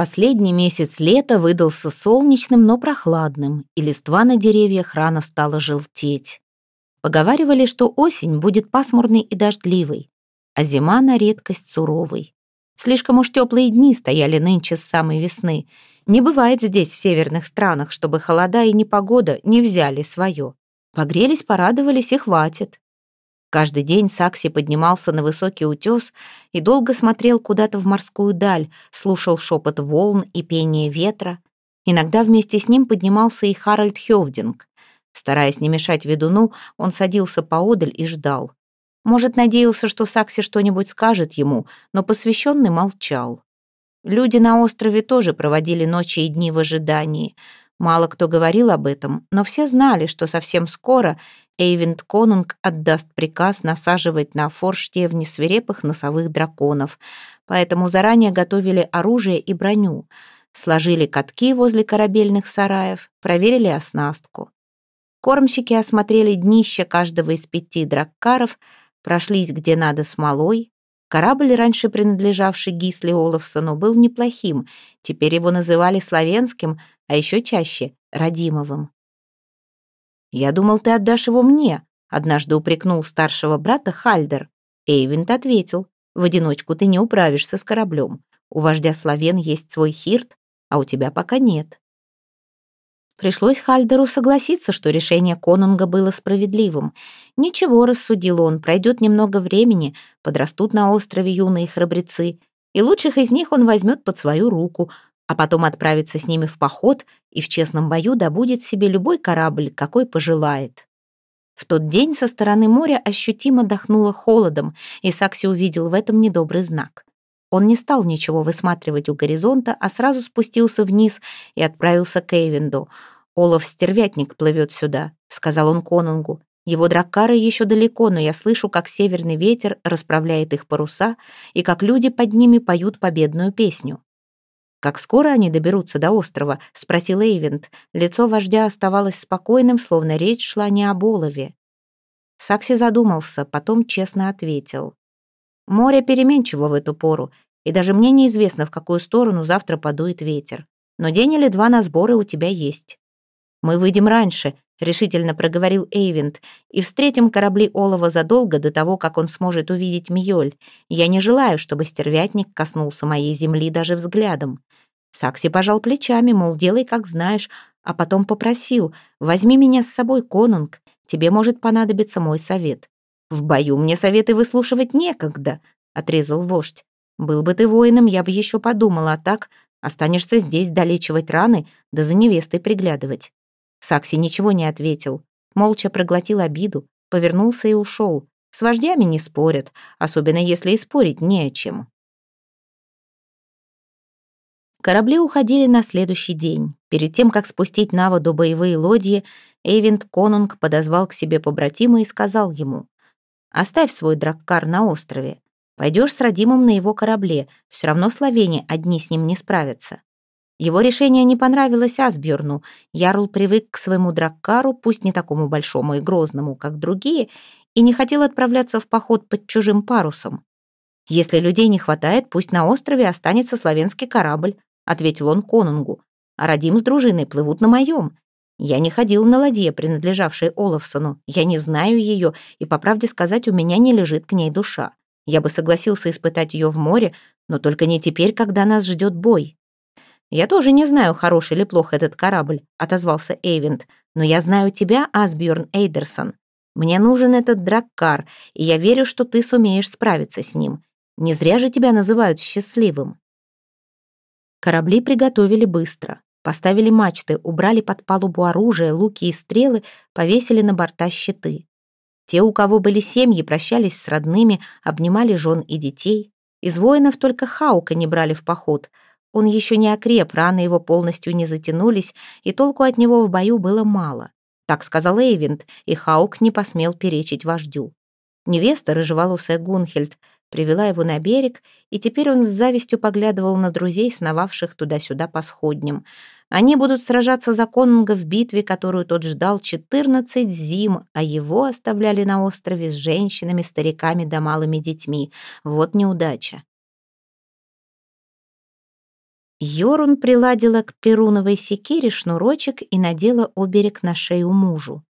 Последний месяц лета выдался солнечным, но прохладным, и листва на деревьях рано стала желтеть. Поговаривали, что осень будет пасмурной и дождливой, а зима на редкость суровой. Слишком уж теплые дни стояли нынче с самой весны. Не бывает здесь, в северных странах, чтобы холода и непогода не взяли свое. Погрелись, порадовались и хватит. Каждый день Сакси поднимался на высокий утес и долго смотрел куда-то в морскую даль, слушал шепот волн и пение ветра. Иногда вместе с ним поднимался и Харальд Хёвдинг. Стараясь не мешать ведуну, он садился поодаль и ждал. Может, надеялся, что Сакси что-нибудь скажет ему, но посвященный молчал. Люди на острове тоже проводили ночи и дни в ожидании. Мало кто говорил об этом, но все знали, что совсем скоро Эйвент Конунг отдаст приказ насаживать на форштевни свирепых носовых драконов, поэтому заранее готовили оружие и броню, сложили катки возле корабельных сараев, проверили оснастку. Кормщики осмотрели днище каждого из пяти драккаров, прошлись где надо смолой. Корабль, раньше принадлежавший Гисли Олафсону, был неплохим, теперь его называли славянским, а еще чаще — Радимовым. «Я думал, ты отдашь его мне», — однажды упрекнул старшего брата Хальдер. Эйвент ответил, «В одиночку ты не управишься с кораблем. У вождя славен есть свой хирт, а у тебя пока нет». Пришлось Хальдеру согласиться, что решение Конунга было справедливым. Ничего, рассудил он, пройдет немного времени, подрастут на острове юные храбрецы, и лучших из них он возьмет под свою руку, а потом отправится с ними в поход и в честном бою добудет себе любой корабль, какой пожелает. В тот день со стороны моря ощутимо дохнуло холодом, и Сакси увидел в этом недобрый знак. Он не стал ничего высматривать у горизонта, а сразу спустился вниз и отправился к Эйвенду. «Олаф Стервятник плывет сюда», — сказал он конунгу. «Его драккары еще далеко, но я слышу, как северный ветер расправляет их паруса и как люди под ними поют победную песню. «Как скоро они доберутся до острова?» — спросил Эйвент. Лицо вождя оставалось спокойным, словно речь шла не об олове. Сакси задумался, потом честно ответил. «Море переменчиво в эту пору, и даже мне неизвестно, в какую сторону завтра подует ветер. Но день или два на сборы у тебя есть». «Мы выйдем раньше», — решительно проговорил Эйвент, «и встретим корабли Олова задолго до того, как он сможет увидеть Мьёль. Я не желаю, чтобы стервятник коснулся моей земли даже взглядом». Сакси пожал плечами, мол, делай, как знаешь, а потом попросил, возьми меня с собой, конунг, тебе может понадобиться мой совет. В бою мне советы выслушивать некогда, отрезал вождь. Был бы ты воином, я бы еще подумала, а так останешься здесь долечивать раны, да за невестой приглядывать. Сакси ничего не ответил, молча проглотил обиду, повернулся и ушел. С вождями не спорят, особенно если и спорить не о чем. Корабли уходили на следующий день. Перед тем, как спустить на воду боевые лодьи, Эйвент Конунг подозвал к себе побратима и сказал ему, «Оставь свой драккар на острове. Пойдешь с Радимом на его корабле, все равно словени одни с ним не справятся». Его решение не понравилось Асбjörну. Ярл привык к своему драккару, пусть не такому большому и грозному, как другие, и не хотел отправляться в поход под чужим парусом. Если людей не хватает, пусть на острове останется славянский корабль, ответил он конунгу. «А Радим с дружиной плывут на моем. Я не ходил на ладье, принадлежавшей Олафсону. Я не знаю ее, и, по правде сказать, у меня не лежит к ней душа. Я бы согласился испытать ее в море, но только не теперь, когда нас ждет бой». «Я тоже не знаю, хороший или плох этот корабль», — отозвался Эйвент. «Но я знаю тебя, Асбjörn Эйдерсон. Мне нужен этот драккар, и я верю, что ты сумеешь справиться с ним. Не зря же тебя называют счастливым». Корабли приготовили быстро. Поставили мачты, убрали под палубу оружие, луки и стрелы, повесили на борта щиты. Те, у кого были семьи, прощались с родными, обнимали жен и детей. Из воинов только Хаука не брали в поход. Он еще не окреп, раны его полностью не затянулись, и толку от него в бою было мало. Так сказал Эйвент, и Хаук не посмел перечить вождю. Невеста, рыжеволосая Гунхельд, привела его на берег, и теперь он с завистью поглядывал на друзей, сновавших туда-сюда по сходням. Они будут сражаться за конунга в битве, которую тот ждал 14 зим, а его оставляли на острове с женщинами, стариками да малыми детьми. Вот неудача. Йорун приладила к перуновой секире шнурочек и надела оберег на шею мужу.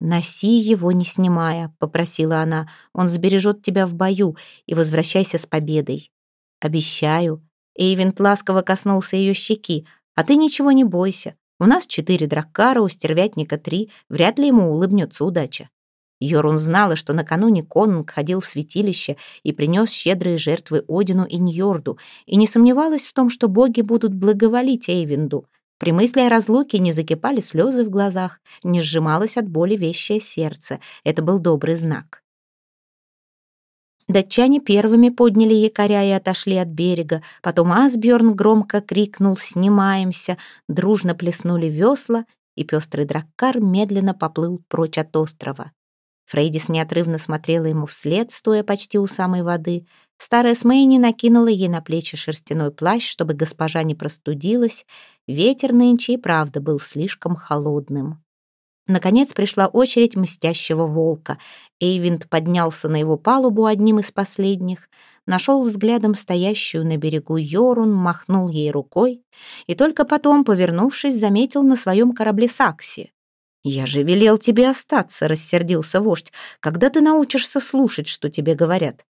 «Носи его, не снимая», — попросила она. «Он сбережет тебя в бою и возвращайся с победой». «Обещаю». Эйвент ласково коснулся ее щеки. «А ты ничего не бойся. У нас четыре драккара, у стервятника три. Вряд ли ему улыбнется удача». Йорун знала, что накануне конунг ходил в святилище и принес щедрые жертвы Одину и Ньорду, и не сомневалась в том, что боги будут благоволить Эйвинду. При мысли о разлуке не закипали слезы в глазах, не сжималось от боли вещее сердце. Это был добрый знак. Датчане первыми подняли якоря и отошли от берега. Потом Асбjörn громко крикнул «Снимаемся!», дружно плеснули весла, и пестрый драккар медленно поплыл прочь от острова. Фрейдис неотрывно смотрела ему вслед, стоя почти у самой воды. Старая Смейни накинула ей на плечи шерстяной плащ, чтобы госпожа не простудилась. Ветер нынче и правда был слишком холодным. Наконец пришла очередь мстящего волка. Эйвинд поднялся на его палубу одним из последних, нашел взглядом стоящую на берегу Йорун, махнул ей рукой и только потом, повернувшись, заметил на своем корабле Сакси. «Я же велел тебе остаться», — рассердился вождь. «Когда ты научишься слушать, что тебе говорят?»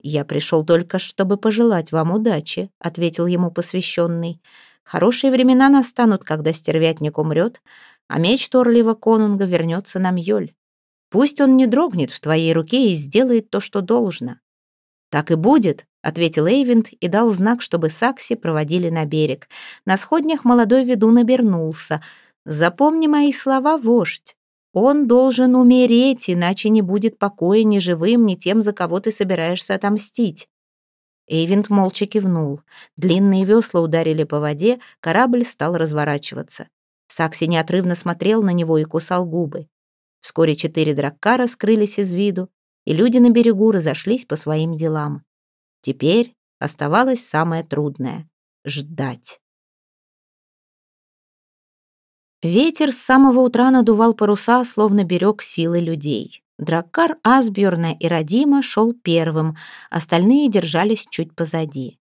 «Я пришел только, чтобы пожелать вам удачи», — ответил ему посвященный. «Хорошие времена настанут, когда стервятник умрет, а меч Торлива Конунга вернется на Мьёль. Пусть он не дрогнет в твоей руке и сделает то, что должно». «Так и будет», — ответил Эйвент и дал знак, чтобы Сакси проводили на берег. На сходнях молодой ведун обернулся — Запомни мои слова, вождь. Он должен умереть, иначе не будет покоя ни живым, ни тем, за кого ты собираешься отомстить. Эйвент молча кивнул. Длинные весла ударили по воде, корабль стал разворачиваться. Сакси неотрывно смотрел на него и кусал губы. Вскоре четыре драккара скрылись из виду, и люди на берегу разошлись по своим делам. Теперь оставалось самое трудное — ждать. Ветер с самого утра надувал паруса, словно берег силы людей. Драккар Асбjörна и Радима шел первым, остальные держались чуть позади.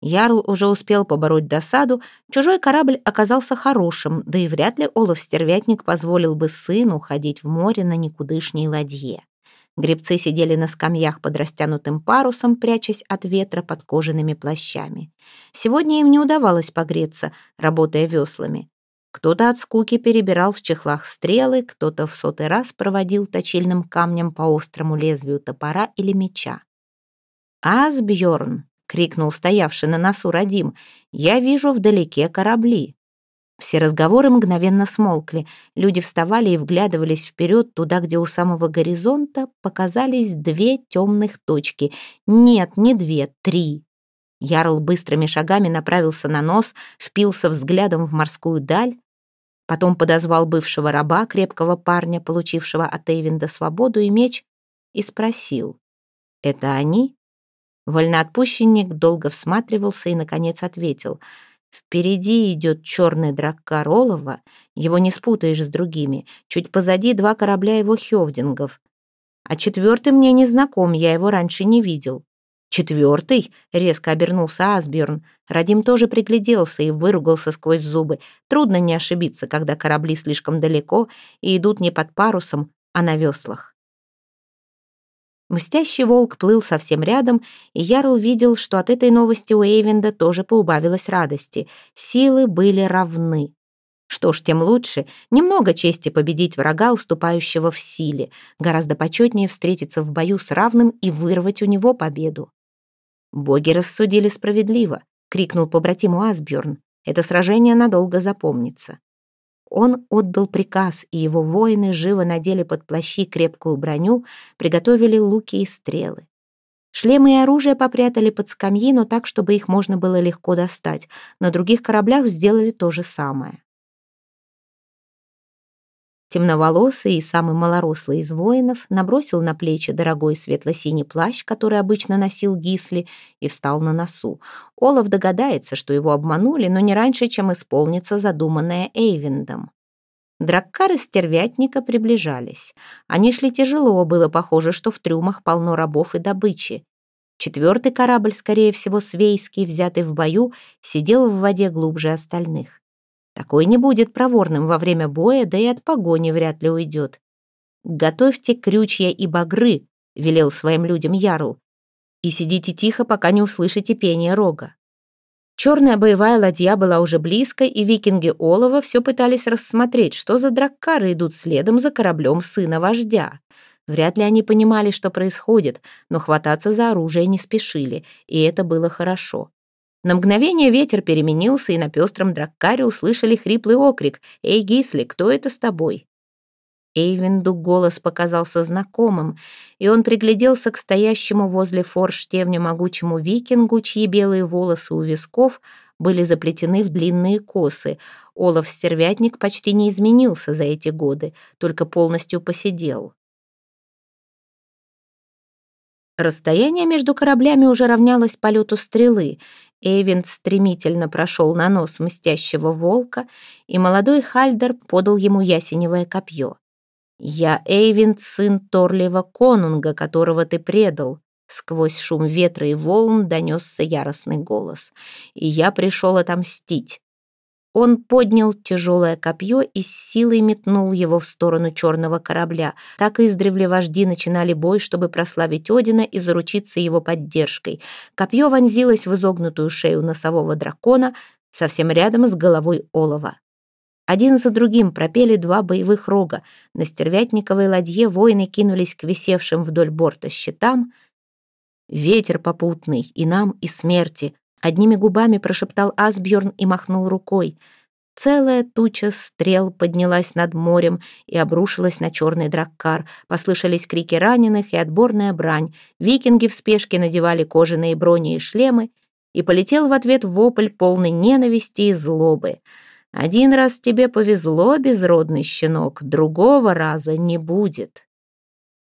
Ярл уже успел побороть досаду, чужой корабль оказался хорошим, да и вряд ли Олаф-стервятник позволил бы сыну ходить в море на никудышней ладье. Гребцы сидели на скамьях под растянутым парусом, прячась от ветра под кожаными плащами. Сегодня им не удавалось погреться, работая веслами. Кто-то от скуки перебирал в чехлах стрелы, кто-то в сотый раз проводил точильным камнем по острому лезвию топора или меча. «Асбьерн!» — крикнул стоявший на носу Радим. «Я вижу вдалеке корабли». Все разговоры мгновенно смолкли. Люди вставали и вглядывались вперед, туда, где у самого горизонта показались две темных точки. Нет, не две, три. Ярл быстрыми шагами направился на нос, впился взглядом в морскую даль, потом подозвал бывшего раба, крепкого парня, получившего от Эйвинда свободу и меч, и спросил, «Это они?» Вольноотпущенник долго всматривался и, наконец, ответил, «Впереди идет черный драккар Олова, его не спутаешь с другими, чуть позади два корабля его хевдингов, а четвертый мне не знаком, я его раньше не видел». «Четвертый?» — резко обернулся Асберн. Радим тоже пригляделся и выругался сквозь зубы. Трудно не ошибиться, когда корабли слишком далеко и идут не под парусом, а на веслах. Мстящий волк плыл совсем рядом, и Ярл видел, что от этой новости у Эйвенда тоже поубавилось радости. Силы были равны. Что ж, тем лучше. Немного чести победить врага, уступающего в силе. Гораздо почетнее встретиться в бою с равным и вырвать у него победу. «Боги рассудили справедливо», — крикнул побратиму Асбjörn. «Это сражение надолго запомнится». Он отдал приказ, и его воины живо надели под плащи крепкую броню, приготовили луки и стрелы. Шлемы и оружие попрятали под скамьи, но так, чтобы их можно было легко достать. На других кораблях сделали то же самое. Темноволосый и самый малорослый из воинов набросил на плечи дорогой светло-синий плащ, который обычно носил Гисли, и встал на носу. Олаф догадается, что его обманули, но не раньше, чем исполнится задуманное Эйвиндом. Драккары стервятника приближались. Они шли тяжело, было похоже, что в трюмах полно рабов и добычи. Четвертый корабль, скорее всего, свейский, взятый в бою, сидел в воде глубже остальных. Такой не будет проворным во время боя, да и от погони вряд ли уйдет. «Готовьте крючья и багры», — велел своим людям Ярл, «и сидите тихо, пока не услышите пение рога». Черная боевая ладья была уже близко, и викинги Олова все пытались рассмотреть, что за драккары идут следом за кораблем сына вождя. Вряд ли они понимали, что происходит, но хвататься за оружие не спешили, и это было хорошо. На мгновение ветер переменился, и на пестром драккаре услышали хриплый окрик «Эй, Гисли, кто это с тобой?» Эйвинду голос показался знакомым, и он пригляделся к стоящему возле форштевня могучему викингу, чьи белые волосы у висков были заплетены в длинные косы. Олаф-стервятник почти не изменился за эти годы, только полностью посидел. Расстояние между кораблями уже равнялось полету стрелы. Эйвент стремительно прошел на нос мстящего волка, и молодой Хальдер подал ему ясеневое копье. «Я Эйвент, сын Торлива Конунга, которого ты предал», Сквозь шум ветра и волн донесся яростный голос. «И я пришел отомстить. Он поднял тяжелое копье и с силой метнул его в сторону черного корабля. Так издревле вожди начинали бой, чтобы прославить Одина и заручиться его поддержкой. Копье вонзилось в изогнутую шею носового дракона, совсем рядом с головой олова. Один за другим пропели два боевых рога. На стервятниковой ладье воины кинулись к висевшим вдоль борта щитам. «Ветер попутный, и нам, и смерти», Одними губами прошептал Асбjörn и махнул рукой. Целая туча стрел поднялась над морем и обрушилась на черный драккар. Послышались крики раненых и отборная брань. Викинги в спешке надевали кожаные брони и шлемы, и полетел в ответ вопль полный ненависти и злобы. «Один раз тебе повезло, безродный щенок, другого раза не будет».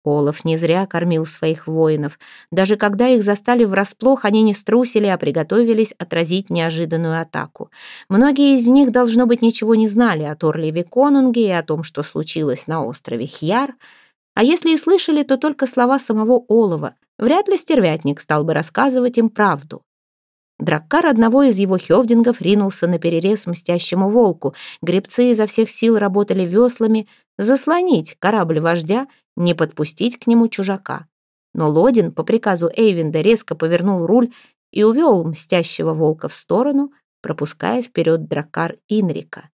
Олаф не зря кормил своих воинов. Даже когда их застали врасплох, они не струсили, а приготовились отразить неожиданную атаку. Многие из них, должно быть, ничего не знали о Торлеве Конунге и о том, что случилось на острове Хьяр. А если и слышали, то только слова самого Олова. Вряд ли стервятник стал бы рассказывать им правду. Драккар одного из его хевдингов ринулся на перерез мстящему волку. Гребцы изо всех сил работали веслами, заслонить корабль вождя не подпустить к нему чужака. Но Лодин по приказу Эйвинда резко повернул руль и увел мстящего волка в сторону, пропуская вперед дракар Инрика.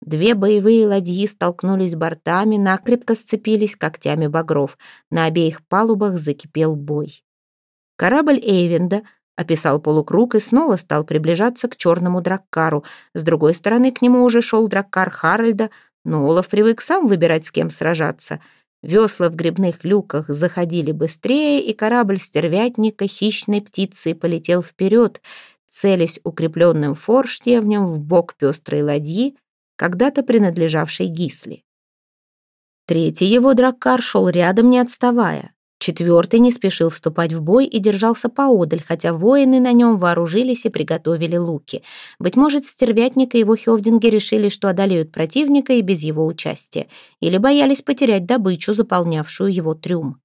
Две боевые ладьи столкнулись бортами, накрепко сцепились когтями багров. На обеих палубах закипел бой. Корабль Эйвинда описал полукруг и снова стал приближаться к черному драккару. С другой стороны к нему уже шел драккар Харальда, но Олаф привык сам выбирать, с кем сражаться — Весла в грибных люках заходили быстрее, и корабль стервятника хищной птицей полетел вперед, целясь укрепленным форштевнем в бок пестрой ладьи, когда-то принадлежавшей Гисли. Третий его драккар шел рядом, не отставая. Четвертый не спешил вступать в бой и держался поодаль, хотя воины на нем вооружились и приготовили луки. Быть может, стервятник и его хевдинги решили, что одолеют противника и без его участия, или боялись потерять добычу, заполнявшую его трюм.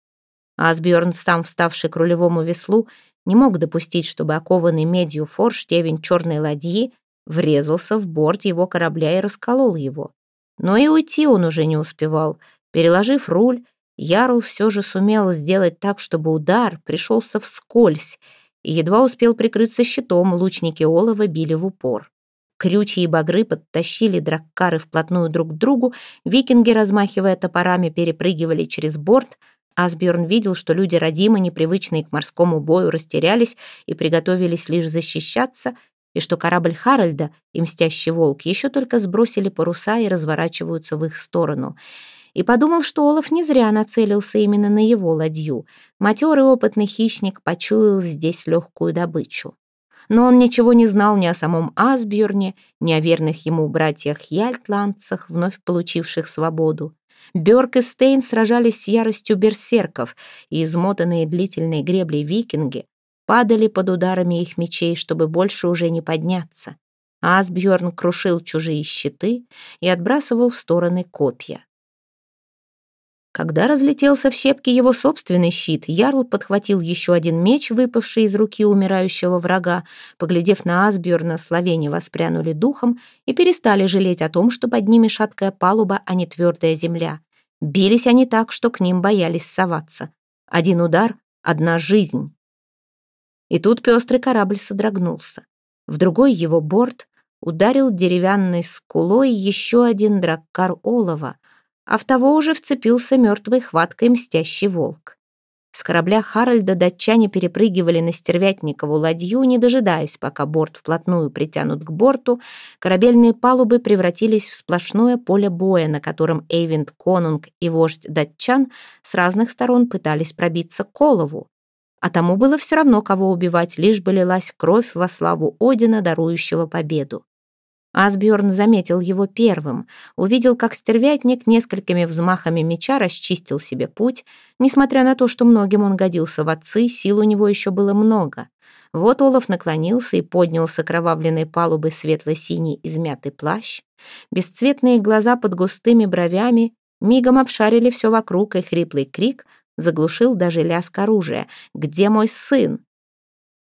Асбjörn, сам вставший к рулевому веслу, не мог допустить, чтобы окованный медью форштевень черной ладьи врезался в борт его корабля и расколол его. Но и уйти он уже не успевал. Переложив руль, Ярл все же сумел сделать так, чтобы удар пришелся вскользь, и едва успел прикрыться щитом, лучники олова били в упор. Крючья и багры подтащили драккары вплотную друг к другу, викинги, размахивая топорами, перепрыгивали через борт. Асбjörn видел, что люди родимы, непривычные к морскому бою, растерялись и приготовились лишь защищаться, и что корабль Харальда и Мстящий Волк еще только сбросили паруса и разворачиваются в их сторону — и подумал, что Олаф не зря нацелился именно на его ладью. Матерый опытный хищник почуял здесь легкую добычу. Но он ничего не знал ни о самом Асбjörне, ни о верных ему братьях Яльтландцах, вновь получивших свободу. Бёрк и Стейн сражались с яростью берсерков, и измотанные длительной греблей викинги падали под ударами их мечей, чтобы больше уже не подняться. Асбjörn крушил чужие щиты и отбрасывал в стороны копья. Когда разлетелся в щепки его собственный щит, Ярл подхватил еще один меч, выпавший из руки умирающего врага. Поглядев на Асбjörна, словени воспрянули духом и перестали жалеть о том, что под ними шаткая палуба, а не твердая земля. Бились они так, что к ним боялись соваться. Один удар — одна жизнь. И тут пестрый корабль содрогнулся. В другой его борт ударил деревянной скулой еще один драккар олова, а в того уже вцепился мертвой хваткой мстящий волк. С корабля Харальда датчане перепрыгивали на стервятникову ладью, не дожидаясь, пока борт вплотную притянут к борту, корабельные палубы превратились в сплошное поле боя, на котором Эйвинд Конунг и вождь датчан с разных сторон пытались пробиться к Колову. А тому было все равно, кого убивать, лишь бы лилась кровь во славу Одина, дарующего победу. Асбjörn заметил его первым, увидел, как стервятник несколькими взмахами меча расчистил себе путь. Несмотря на то, что многим он годился в отцы, сил у него еще было много. Вот Олаф наклонился и поднял с окровавленной палубы светло-синий измятый плащ. Бесцветные глаза под густыми бровями мигом обшарили все вокруг, и хриплый крик заглушил даже лязг оружия. «Где мой сын?»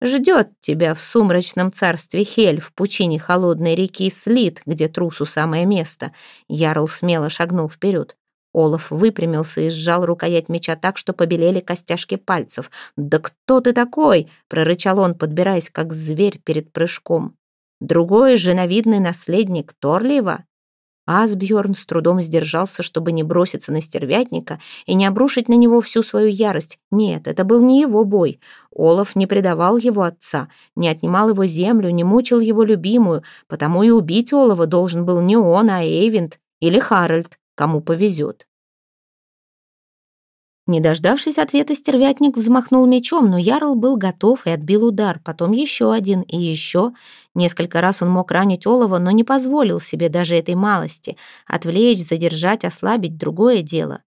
Ждет тебя в сумрачном царстве Хель, в пучине холодной реки Слит, где трусу самое место. Ярл смело шагнул вперед. Олаф выпрямился и сжал рукоять меча так, что побелели костяшки пальцев. «Да кто ты такой?» — прорычал он, подбираясь, как зверь перед прыжком. «Другой женовидный наследник Торлиева?» Асбьорн с трудом сдержался, чтобы не броситься на стервятника и не обрушить на него всю свою ярость. Нет, это был не его бой. Олаф не предавал его отца, не отнимал его землю, не мучил его любимую, потому и убить Олова должен был не он, а Эйвинд или Харальд, кому повезет. Не дождавшись ответа, стервятник взмахнул мечом, но Ярл был готов и отбил удар, потом еще один и еще. Несколько раз он мог ранить Олова, но не позволил себе даже этой малости. Отвлечь, задержать, ослабить — другое дело.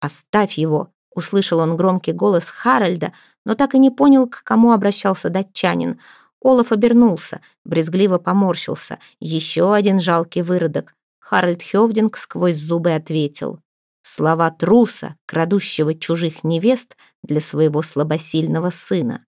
«Оставь его!» — услышал он громкий голос Харальда, но так и не понял, к кому обращался датчанин. Олаф обернулся, брезгливо поморщился. Еще один жалкий выродок. Харальд Хёвдинг сквозь зубы ответил. Слова труса, крадущего чужих невест для своего слабосильного сына.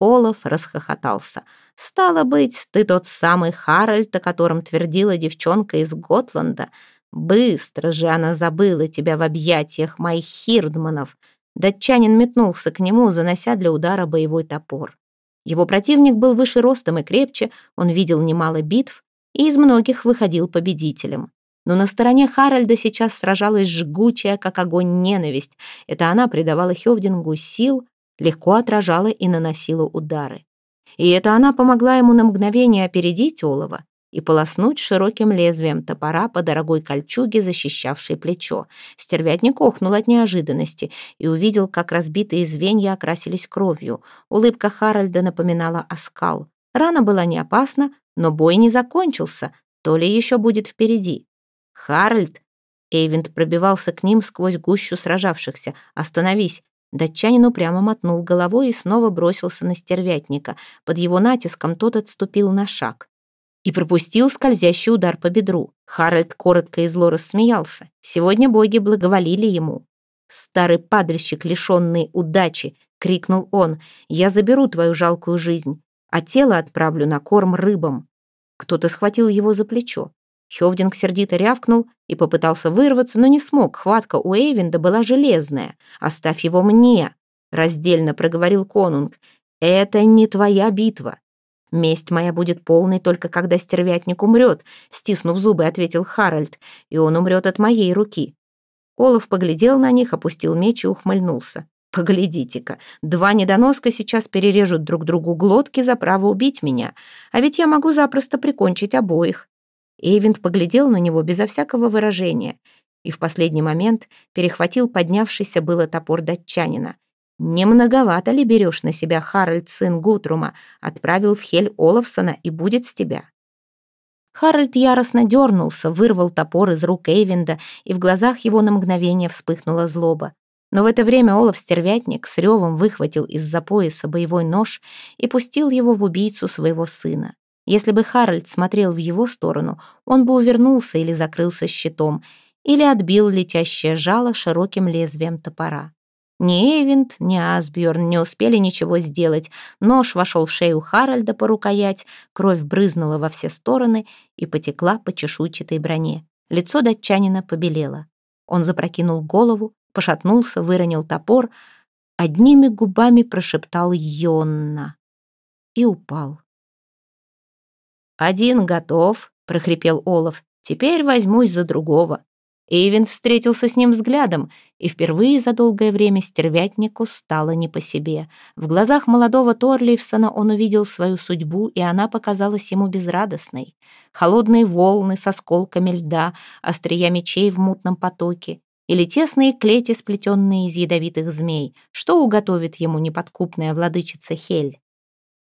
Олаф расхохотался. «Стало быть, ты тот самый Харальд, о котором твердила девчонка из Готланда. Быстро же она забыла тебя в объятиях моих хирдманов». Датчанин метнулся к нему, занося для удара боевой топор. Его противник был выше ростом и крепче, он видел немало битв и из многих выходил победителем. Но на стороне Харальда сейчас сражалась жгучая, как огонь, ненависть. Это она придавала Хевдингу сил, легко отражала и наносила удары. И это она помогла ему на мгновение опередить Олова и полоснуть широким лезвием топора по дорогой кольчуге, защищавшей плечо. Стервятник охнул от неожиданности и увидел, как разбитые звенья окрасились кровью. Улыбка Харальда напоминала оскал. Рана была не опасна, но бой не закончился, то ли еще будет впереди. «Харальд!» Эйвент пробивался к ним сквозь гущу сражавшихся. «Остановись!» Датчанин упрямо мотнул головой и снова бросился на стервятника. Под его натиском тот отступил на шаг. И пропустил скользящий удар по бедру. Харальд коротко и зло рассмеялся. Сегодня боги благоволили ему. «Старый падальщик, лишенный удачи!» — крикнул он. «Я заберу твою жалкую жизнь, а тело отправлю на корм рыбам». Кто-то схватил его за плечо. Хёвдинг сердито рявкнул и попытался вырваться, но не смог. Хватка у Эйвинда была железная. «Оставь его мне!» — раздельно проговорил конунг. «Это не твоя битва. Месть моя будет полной только когда стервятник умрет», — стиснув зубы, ответил Харальд. «И он умрет от моей руки». Олаф поглядел на них, опустил меч и ухмыльнулся. «Поглядите-ка, два недоноска сейчас перережут друг другу глотки за право убить меня, а ведь я могу запросто прикончить обоих. Эйвент поглядел на него безо всякого выражения и в последний момент перехватил поднявшийся было топор датчанина. «Не многовато ли берешь на себя, Харальд, сын Гутрума? Отправил в Хель Олафсона и будет с тебя». Харальд яростно дернулся, вырвал топор из рук Эйвинда, и в глазах его на мгновение вспыхнула злоба. Но в это время Олаф-стервятник с ревом выхватил из-за пояса боевой нож и пустил его в убийцу своего сына. Если бы Харальд смотрел в его сторону, он бы увернулся или закрылся щитом. или отбил летящее жало широким лезвием топора. Ни Эйвент, ни Асбjörn не успели ничего сделать. Нож вошел в шею Харальда по рукоять, кровь брызнула во все стороны и потекла по чешуйчатой броне. Лицо датчанина побелело. Он запрокинул голову, пошатнулся, выронил топор, одними губами прошептал «Йонна» и упал. «Один готов», — прохрипел Олаф. «Теперь возьмусь за другого». Эйвент встретился с ним взглядом, и впервые за долгое время стервятнику стало не по себе. В глазах молодого Торлейфсона он увидел свою судьбу, и она показалась ему безрадостной. Холодные волны с осколками льда, острия мечей в мутном потоке, или тесные клети, сплетенные из ядовитых змей. Что уготовит ему неподкупная владычица Хель?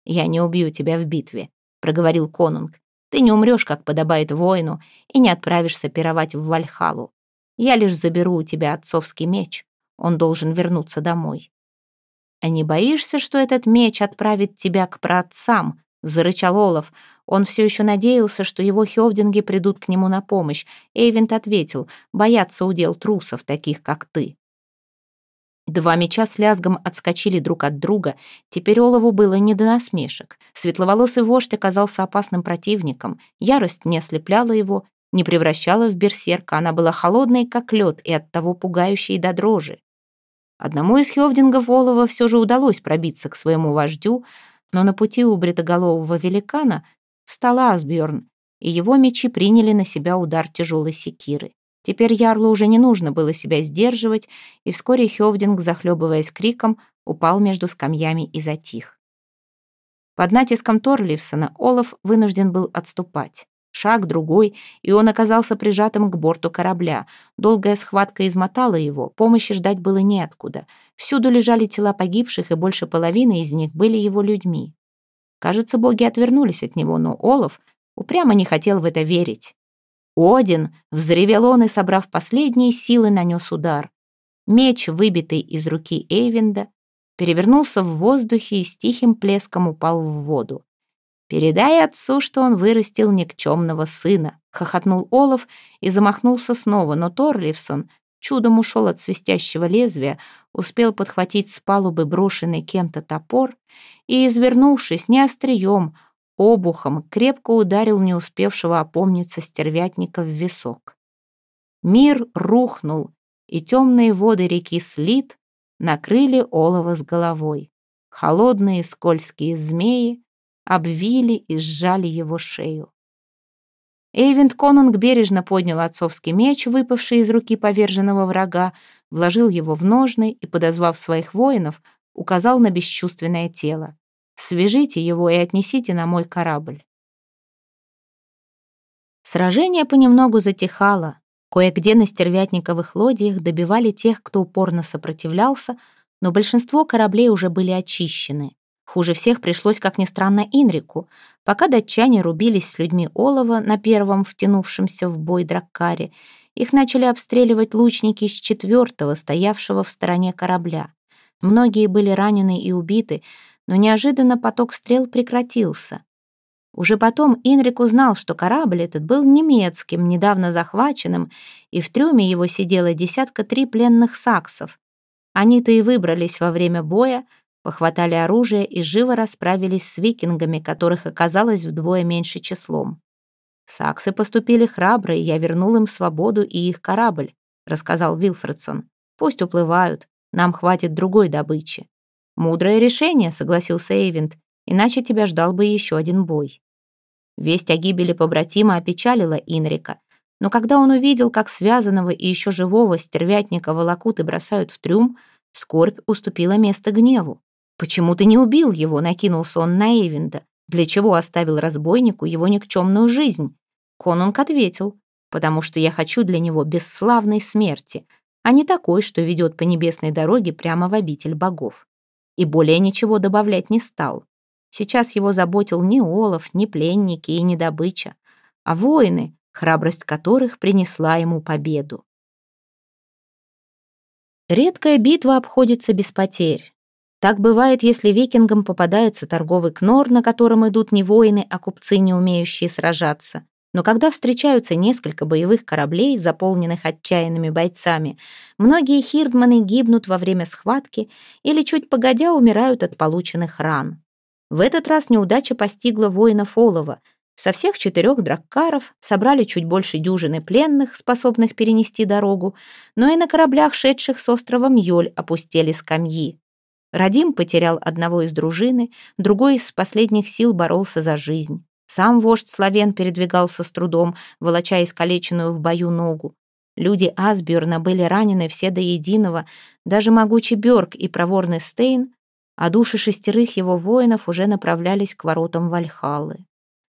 «Я не убью тебя в битве», — проговорил конунг. «Ты не умрешь, как подобает воину, и не отправишься пировать в Вальхалу. Я лишь заберу у тебя отцовский меч. Он должен вернуться домой». «А не боишься, что этот меч отправит тебя к праотцам?» — зарычал Олаф. Он все еще надеялся, что его хевдинги придут к нему на помощь. Эйвент ответил, боятся удел трусов, таких как ты. Два меча с лязгом отскочили друг от друга. Теперь Олову было не до насмешек. Светловолосый вождь оказался опасным противником. Ярость не ослепляла его, не превращала в берсерка. Она была холодной, как лед, и оттого пугающей до дрожи. Одному из хевдингов Олова все же удалось пробиться к своему вождю, но на пути у бритоголового великана встала Асбjörn, и его мечи приняли на себя удар тяжелой секиры. Теперь Ярлу уже не нужно было себя сдерживать, и вскоре Хёвдинг, захлебываясь криком, упал между скамьями и затих. Под натиском Торливсона Олаф вынужден был отступать. Шаг другой, и он оказался прижатым к борту корабля. Долгая схватка измотала его, помощи ждать было неоткуда. Всюду лежали тела погибших, и больше половины из них были его людьми. Кажется, боги отвернулись от него, но Олаф упрямо не хотел в это верить. «Один!» — взревел он и, собрав последние силы, нанес удар. Меч, выбитый из руки Эйвинда, перевернулся в воздухе и с тихим плеском упал в воду. «Передай отцу, что он вырастил никчемного сына», — хохотнул Олаф и замахнулся снова, но Торливсон чудом ушел от свистящего лезвия, успел подхватить с палубы брошенный кем-то топор и, извернувшись не острием, обухом крепко ударил не успевшего опомниться стервятника в висок. Мир рухнул, и темные воды реки Слит накрыли олово с головой. Холодные скользкие змеи обвили и сжали его шею. Эйвент Конунг бережно поднял отцовский меч, выпавший из руки поверженного врага, вложил его в ножны и, подозвав своих воинов, указал на бесчувственное тело. Свяжите его и отнесите на мой корабль. Сражение понемногу затихало. Кое-где на стервятниковых лодиях добивали тех, кто упорно сопротивлялся, но большинство кораблей уже были очищены. Хуже всех пришлось, как ни странно, Инрику. Пока датчане рубились с людьми Олова на первом втянувшемся в бой Драккаре, их начали обстреливать лучники с четвертого, стоявшего в стороне корабля. Многие были ранены и убиты, но неожиданно поток стрел прекратился. Уже потом Инрик узнал, что корабль этот был немецким, недавно захваченным, и в трюме его сидело десятка три пленных саксов. Они-то и выбрались во время боя, похватали оружие и живо расправились с викингами, которых оказалось вдвое меньше числом. «Саксы поступили храбро, и я вернул им свободу и их корабль», — рассказал Вилфредсон. «Пусть уплывают, нам хватит другой добычи». «Мудрое решение», — согласился Эйвент, «иначе тебя ждал бы еще один бой». Весть о гибели побратима опечалила Инрика, но когда он увидел, как связанного и еще живого стервятника волокут бросают в трюм, скорбь уступила место гневу. «Почему ты не убил его?» — накинулся он на Эйвинда. «Для чего оставил разбойнику его никчемную жизнь?» Конунг ответил, «Потому что я хочу для него бесславной смерти, а не такой, что ведет по небесной дороге прямо в обитель богов» и более ничего добавлять не стал. Сейчас его заботил ни олов, ни пленники и ни добыча, а воины, храбрость которых принесла ему победу. Редкая битва обходится без потерь. Так бывает, если викингам попадается торговый кнор, на котором идут не воины, а купцы, не умеющие сражаться. Но когда встречаются несколько боевых кораблей, заполненных отчаянными бойцами, многие хирдманы гибнут во время схватки или чуть погодя умирают от полученных ран. В этот раз неудача постигла воинов Олова. Со всех четырех драккаров собрали чуть больше дюжины пленных, способных перенести дорогу, но и на кораблях, шедших с острова Мьёль, опустели скамьи. Радим потерял одного из дружины, другой из последних сил боролся за жизнь. Сам вождь Славен передвигался с трудом, волоча искалеченную в бою ногу. Люди Асбjörна были ранены все до единого, даже могучий Бёрк и проворный Стейн, а души шестерых его воинов уже направлялись к воротам Вальхаллы.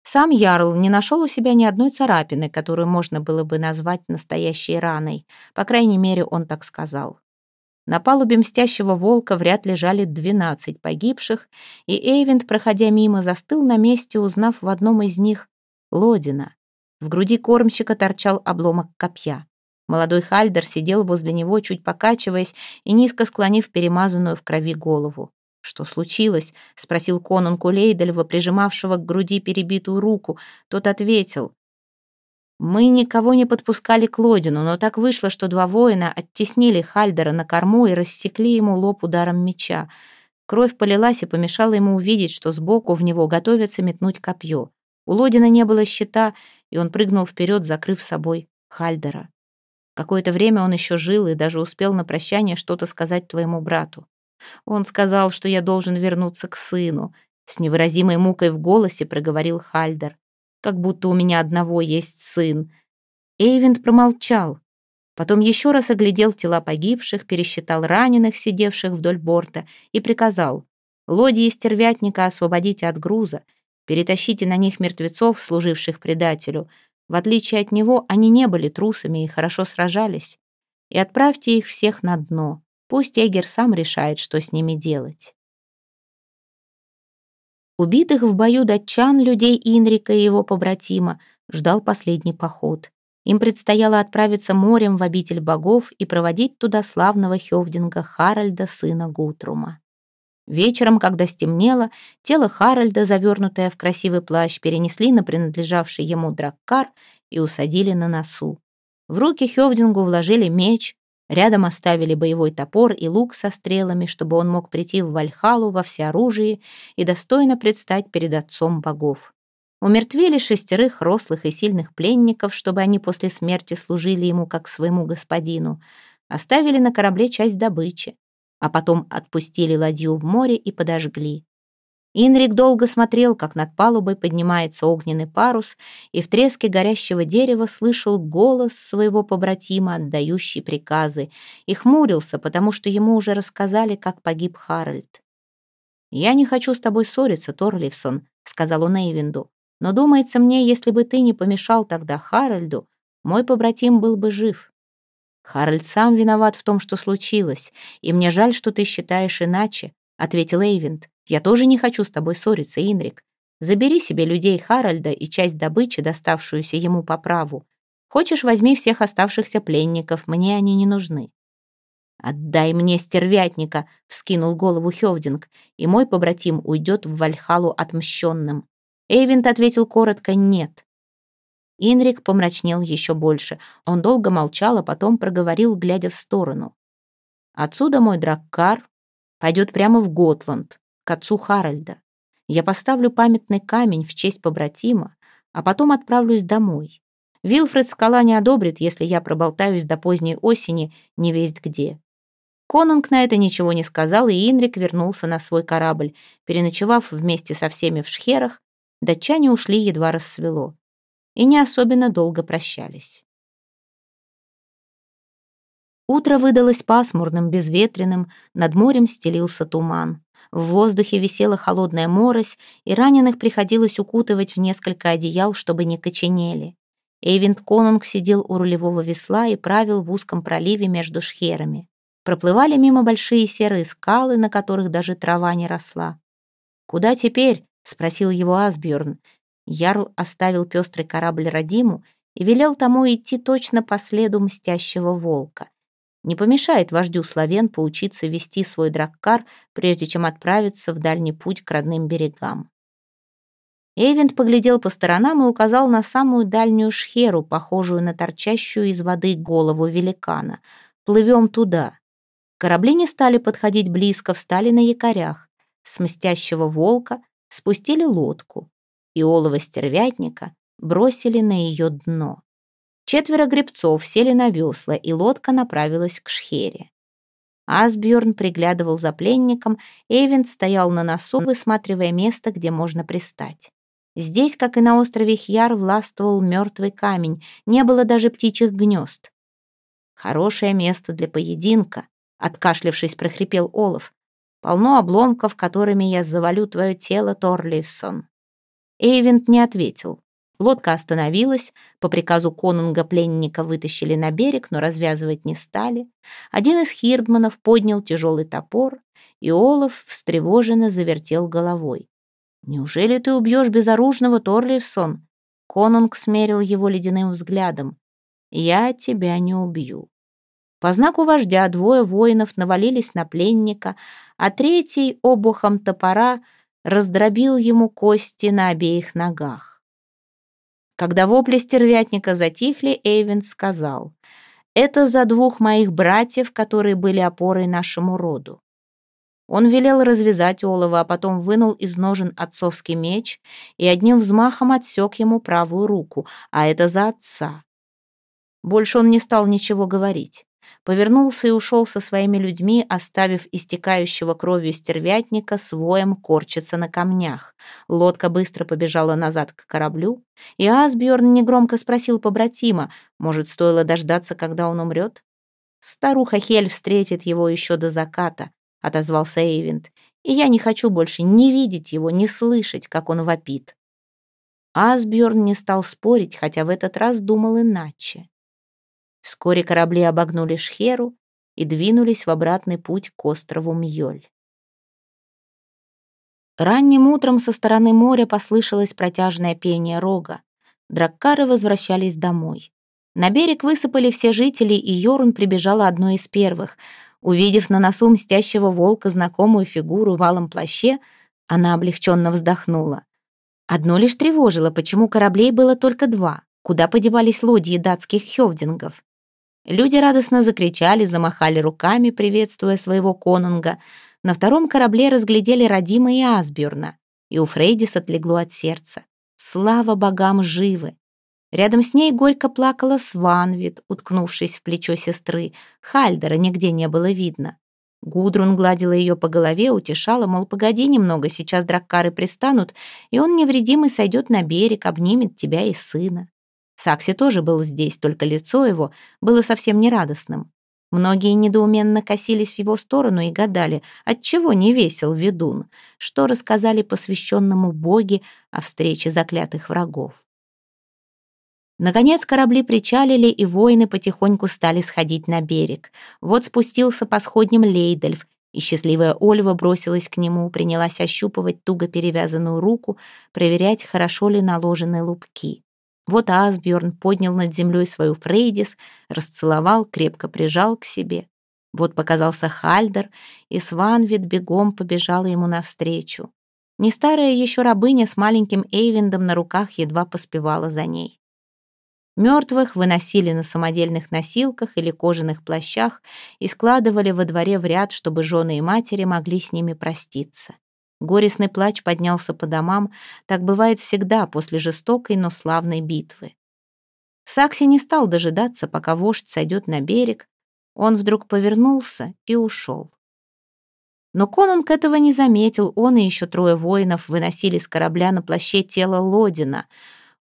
Сам Ярл не нашел у себя ни одной царапины, которую можно было бы назвать настоящей раной. По крайней мере, он так сказал. На палубе мстящего волка в ряд лежали двенадцать погибших, и Эйвент, проходя мимо, застыл на месте, узнав в одном из них Лодина. В груди кормщика торчал обломок копья. Молодой Хальдер сидел возле него, чуть покачиваясь и низко склонив перемазанную в крови голову. «Что случилось?» — спросил конунг у Лейдельва, прижимавшего к груди перебитую руку. Тот ответил. Мы никого не подпускали к Лодину, но так вышло, что два воина оттеснили Хальдера на корму и рассекли ему лоб ударом меча. Кровь полилась и помешала ему увидеть, что сбоку в него готовятся метнуть копье. У Лодина не было щита, и он прыгнул вперед, закрыв собой Хальдера. Какое-то время он еще жил и даже успел на прощание что-то сказать твоему брату. Он сказал, что я должен вернуться к сыну. С невыразимой мукой в голосе проговорил Хальдер как будто у меня одного есть сын. Эйвент промолчал. Потом еще раз оглядел тела погибших, пересчитал раненых, сидевших вдоль борта, и приказал «Лодии стервятника освободите от груза, перетащите на них мертвецов, служивших предателю. В отличие от него, они не были трусами и хорошо сражались. И отправьте их всех на дно. Пусть Эгер сам решает, что с ними делать». Убитых в бою датчан, людей Инрика и его побратима, ждал последний поход. Им предстояло отправиться морем в обитель богов и проводить туда славного Хевдинга Харальда, сына Гутрума. Вечером, когда стемнело, тело Харальда, завернутое в красивый плащ, перенесли на принадлежавший ему драккар и усадили на носу. В руки Хевдингу вложили меч, Рядом оставили боевой топор и лук со стрелами, чтобы он мог прийти в Вальхалу во всеоружии и достойно предстать перед отцом богов. Умертвили шестерых рослых и сильных пленников, чтобы они после смерти служили ему как своему господину. Оставили на корабле часть добычи, а потом отпустили ладью в море и подожгли. Инрик долго смотрел, как над палубой поднимается огненный парус, и в треске горящего дерева слышал голос своего побратима, отдающий приказы, и хмурился, потому что ему уже рассказали, как погиб Харальд. «Я не хочу с тобой ссориться, Торливсон», — сказал он Эйвинду, «но думается мне, если бы ты не помешал тогда Харальду, мой побратим был бы жив». «Харальд сам виноват в том, что случилось, и мне жаль, что ты считаешь иначе», — ответил Эйвинд. Я тоже не хочу с тобой ссориться, Инрик. Забери себе людей Харальда и часть добычи, доставшуюся ему по праву. Хочешь, возьми всех оставшихся пленников, мне они не нужны». «Отдай мне стервятника!» — вскинул голову Хевдинг, и мой побратим уйдет в Вальхалу отмщенным. Эйвент ответил коротко «нет». Инрик помрачнел еще больше. Он долго молчал, а потом проговорил, глядя в сторону. «Отсюда мой драккар пойдет прямо в Готланд к отцу Харальда. Я поставлю памятный камень в честь побратима, а потом отправлюсь домой. Вилфред Скала не одобрит, если я проболтаюсь до поздней осени невесть где. Конунг на это ничего не сказал, и Инрик вернулся на свой корабль. Переночевав вместе со всеми в шхерах, датчане ушли, едва рассвело. И не особенно долго прощались. Утро выдалось пасмурным, безветренным, над морем стелился туман. В воздухе висела холодная морось, и раненых приходилось укутывать в несколько одеял, чтобы не коченели. Эйвент Конунг сидел у рулевого весла и правил в узком проливе между шхерами. Проплывали мимо большие серые скалы, на которых даже трава не росла. «Куда теперь?» — спросил его Асбjörn. Ярл оставил пестрый корабль Радиму и велел тому идти точно по следу мстящего волка. Не помешает вождю славян поучиться вести свой драккар, прежде чем отправиться в дальний путь к родным берегам. Эйвент поглядел по сторонам и указал на самую дальнюю шхеру, похожую на торчащую из воды голову великана. «Плывем туда». Корабли не стали подходить близко, встали на якорях. С мстящего волка спустили лодку, и олово стервятника бросили на ее дно. Четверо гребцов сели на весла, и лодка направилась к шхере. Асбjörn приглядывал за пленником, Эйвент стоял на носу, высматривая место, где можно пристать. Здесь, как и на острове Хьяр, властвовал мертвый камень, не было даже птичьих гнезд. «Хорошее место для поединка», — откашлившись, прохрипел Олаф. «Полно обломков, которыми я завалю твое тело, Торливсон». Эйвент не ответил. Лодка остановилась, по приказу конунга пленника вытащили на берег, но развязывать не стали. Один из хирдманов поднял тяжелый топор, и Олаф встревоженно завертел головой. «Неужели ты убьешь безоружного Торлиевсон?» Конунг смерил его ледяным взглядом. «Я тебя не убью». По знаку вождя двое воинов навалились на пленника, а третий обухом топора раздробил ему кости на обеих ногах. Когда вопли стервятника затихли, Эйвен сказал, «Это за двух моих братьев, которые были опорой нашему роду». Он велел развязать олово, а потом вынул из ножен отцовский меч и одним взмахом отсек ему правую руку, а это за отца. Больше он не стал ничего говорить повернулся и ушел со своими людьми, оставив истекающего кровью стервятника с воем корчиться на камнях. Лодка быстро побежала назад к кораблю, и Асбjörn негромко спросил побратима, может, стоило дождаться, когда он умрет? «Старуха Хель встретит его еще до заката», — отозвался Эйвент, «и я не хочу больше ни видеть его, ни слышать, как он вопит». Асбjörn не стал спорить, хотя в этот раз думал иначе. Вскоре корабли обогнули Шхеру и двинулись в обратный путь к острову Мьёль. Ранним утром со стороны моря послышалось протяжное пение рога. Драккары возвращались домой. На берег высыпали все жители, и Йорун прибежала одной из первых. Увидев на носу мстящего волка знакомую фигуру в алом плаще, она облегченно вздохнула. Одно лишь тревожило, почему кораблей было только два. Куда подевались лодьи датских хёвдингов? Люди радостно закричали, замахали руками, приветствуя своего конунга. На втором корабле разглядели Родима и Асбюрна, и у Фрейдис отлегло от сердца. Слава богам живы! Рядом с ней горько плакала Сванвит, уткнувшись в плечо сестры. Хальдера нигде не было видно. Гудрун гладила ее по голове, утешала, мол, погоди немного, сейчас драккары пристанут, и он невредимый сойдет на берег, обнимет тебя и сына. Сакси тоже был здесь, только лицо его было совсем нерадостным. Многие недоуменно косились в его сторону и гадали, отчего не весел ведун, что рассказали посвященному боге о встрече заклятых врагов. Наконец корабли причалили, и воины потихоньку стали сходить на берег. Вот спустился по сходням Лейдельф, и счастливая Ольва бросилась к нему, принялась ощупывать туго перевязанную руку, проверять, хорошо ли наложены лупки. Вот Асбjörn поднял над землей свою Фрейдис, расцеловал, крепко прижал к себе. Вот показался Хальдер, и Сванвит бегом побежала ему навстречу. Не старая еще рабыня с маленьким Эйвендом на руках едва поспевала за ней. Мертвых выносили на самодельных носилках или кожаных плащах и складывали во дворе в ряд, чтобы жены и матери могли с ними проститься. Горестный плач поднялся по домам, так бывает всегда после жестокой, но славной битвы. Сакси не стал дожидаться, пока вождь сойдет на берег. Он вдруг повернулся и ушел. Но Конунг этого не заметил, он и еще трое воинов выносили с корабля на плаще тело Лодина.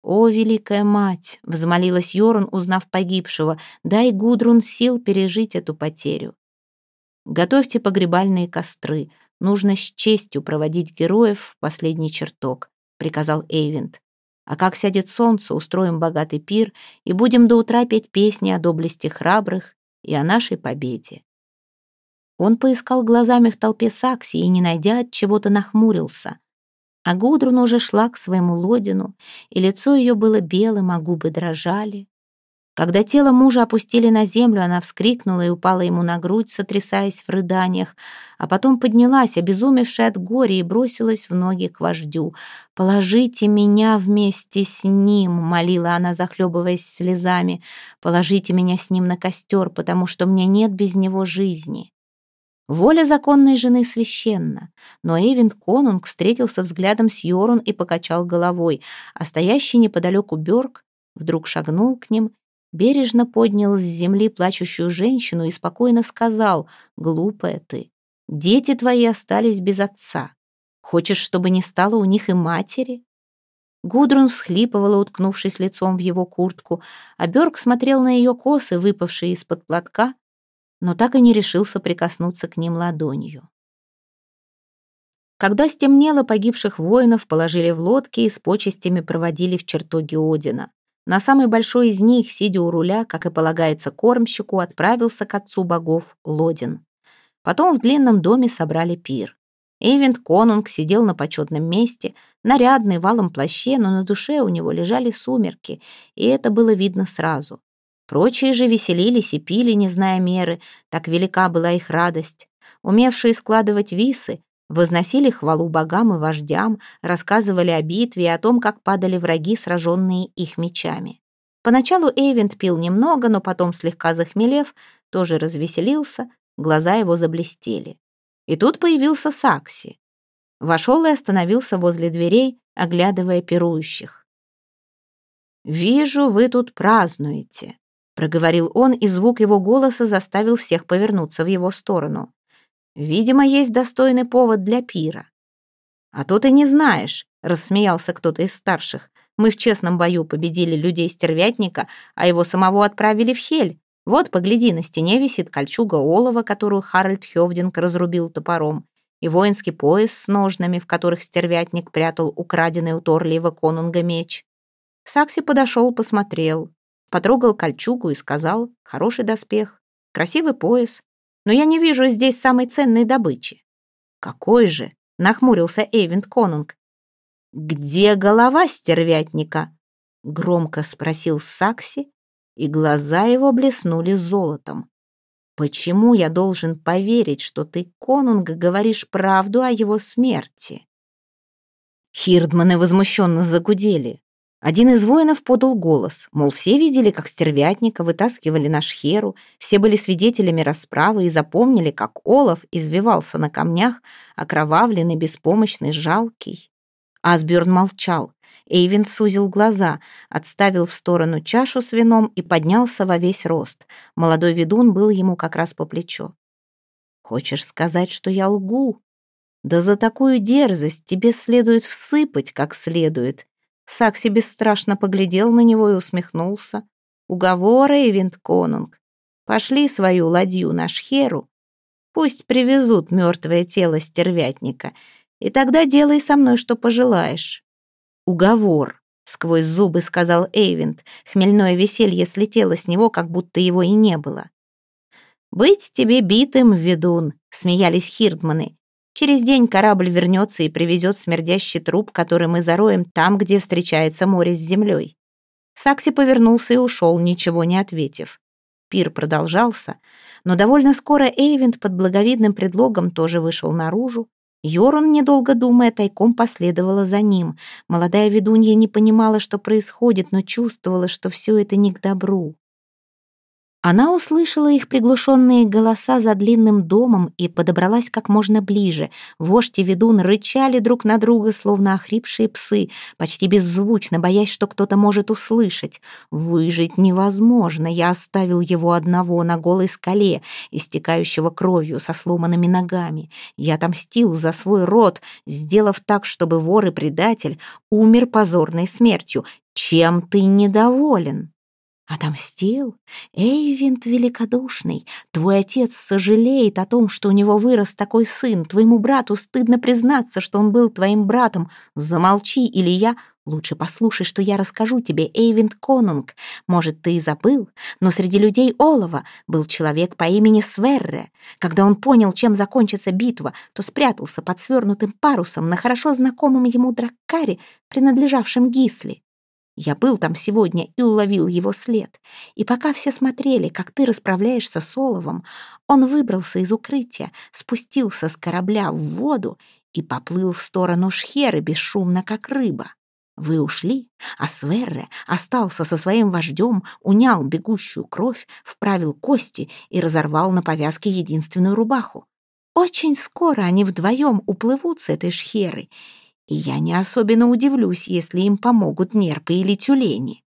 «О, великая мать!» — взмолилась Йорун, узнав погибшего. «Дай Гудрун сил пережить эту потерю». «Готовьте погребальные костры», Нужно с честью проводить героев в последний чертог», — приказал Эйвент. «А как сядет солнце, устроим богатый пир и будем до утра петь песни о доблести храбрых и о нашей победе». Он поискал глазами в толпе Сакси и, не найдя, от чего-то нахмурился. А Гудрун уже шла к своему лодину, и лицо ее было белым, а губы дрожали. Когда тело мужа опустили на землю, она вскрикнула и упала ему на грудь, сотрясаясь в рыданиях, а потом поднялась, обезумевшая от горя, и бросилась в ноги к вождю. «Положите меня вместе с ним», — молила она, захлебываясь слезами. «Положите меня с ним на костер, потому что мне нет без него жизни». Воля законной жены священна, но Эйвинд Конунг встретился взглядом с Йорун и покачал головой, а стоящий неподалеку Бёрк вдруг шагнул к ним бережно поднял с земли плачущую женщину и спокойно сказал «Глупая ты, дети твои остались без отца. Хочешь, чтобы не стало у них и матери?» Гудрун всхлипывала, уткнувшись лицом в его куртку, а Бёрк смотрел на ее косы, выпавшие из-под платка, но так и не решился прикоснуться к ним ладонью. Когда стемнело, погибших воинов положили в лодки и с почестями проводили в чертоги Одина. На самый большой из них, сидя у руля, как и полагается кормщику, отправился к отцу богов Лодин. Потом в длинном доме собрали пир. Эйвент Конунг сидел на почетном месте, нарядный валом плаще, но на душе у него лежали сумерки, и это было видно сразу. Прочие же веселились и пили, не зная меры, так велика была их радость. Умевшие складывать висы, возносили хвалу богам и вождям, рассказывали о битве и о том, как падали враги, сраженные их мечами. Поначалу Эйвент пил немного, но потом, слегка захмелев, тоже развеселился, глаза его заблестели. И тут появился Сакси. Вошел и остановился возле дверей, оглядывая пирующих. «Вижу, вы тут празднуете», — проговорил он, и звук его голоса заставил всех повернуться в его сторону. Видимо, есть достойный повод для пира. А то ты не знаешь, рассмеялся кто-то из старших. Мы в честном бою победили людей-стервятника, а его самого отправили в Хель. Вот, погляди, на стене висит кольчуга олова, которую Харальд Хёвдинг разрубил топором, и воинский пояс с ножнами, в которых стервятник прятал украденный у Торлиева конунга меч. Сакси подошел, посмотрел, потрогал кольчугу и сказал, хороший доспех, красивый пояс, но я не вижу здесь самой ценной добычи». «Какой же?» — нахмурился Эйвент Конунг. «Где голова стервятника?» — громко спросил Сакси, и глаза его блеснули золотом. «Почему я должен поверить, что ты, Конунг, говоришь правду о его смерти?» Хирдманы возмущенно загудели. Один из воинов подал голос, мол, все видели, как стервятника вытаскивали на шхеру, все были свидетелями расправы и запомнили, как Олаф извивался на камнях, окровавленный, беспомощный, жалкий. Асбjörn молчал. Эйвин сузил глаза, отставил в сторону чашу с вином и поднялся во весь рост. Молодой ведун был ему как раз по плечо. «Хочешь сказать, что я лгу? Да за такую дерзость тебе следует всыпать как следует, Сакси бесстрашно поглядел на него и усмехнулся. «Уговор, Эйвент Конунг. Пошли свою ладью на Шхеру. Пусть привезут мертвое тело стервятника, и тогда делай со мной, что пожелаешь». «Уговор», — сквозь зубы сказал Эйвент. Хмельное веселье слетело с него, как будто его и не было. «Быть тебе битым, ведун», — смеялись хирдманы. Через день корабль вернется и привезет смердящий труп, который мы зароем там, где встречается море с землей. Сакси повернулся и ушел, ничего не ответив. Пир продолжался, но довольно скоро Эйвент под благовидным предлогом тоже вышел наружу. Йорун, недолго думая, тайком последовала за ним. Молодая ведунья не понимала, что происходит, но чувствовала, что все это не к добру. Она услышала их приглушенные голоса за длинным домом и подобралась как можно ближе. Вождь и ведун рычали друг на друга, словно охрипшие псы, почти беззвучно, боясь, что кто-то может услышать. «Выжить невозможно. Я оставил его одного на голой скале, истекающего кровью, со сломанными ногами. Я отомстил за свой род, сделав так, чтобы вор и предатель умер позорной смертью. Чем ты недоволен?» Отомстил? Эйвинт великодушный, твой отец сожалеет о том, что у него вырос такой сын. Твоему брату стыдно признаться, что он был твоим братом. Замолчи, или я... Лучше послушай, что я расскажу тебе, Эйвинт Конунг. Может, ты и забыл, но среди людей Олова был человек по имени Сверре. Когда он понял, чем закончится битва, то спрятался под свернутым парусом на хорошо знакомом ему драккаре, принадлежавшем Гисли. Я был там сегодня и уловил его след. И пока все смотрели, как ты расправляешься с Оловом, он выбрался из укрытия, спустился с корабля в воду и поплыл в сторону Шхеры бесшумно, как рыба. Вы ушли, а Сверре остался со своим вождем, унял бегущую кровь, вправил кости и разорвал на повязке единственную рубаху. Очень скоро они вдвоем уплывут с этой шхеры, и я не особенно удивлюсь, если им помогут нерпы или тюлени.